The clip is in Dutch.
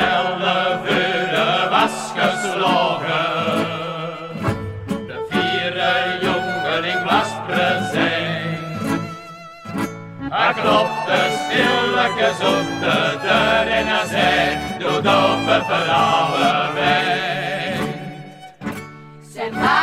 Ellevule was geslagen. De vierde jongeling was present. Hij klopte stilletjes op de deur en hij zei, doe domme verhalen weg. Zijn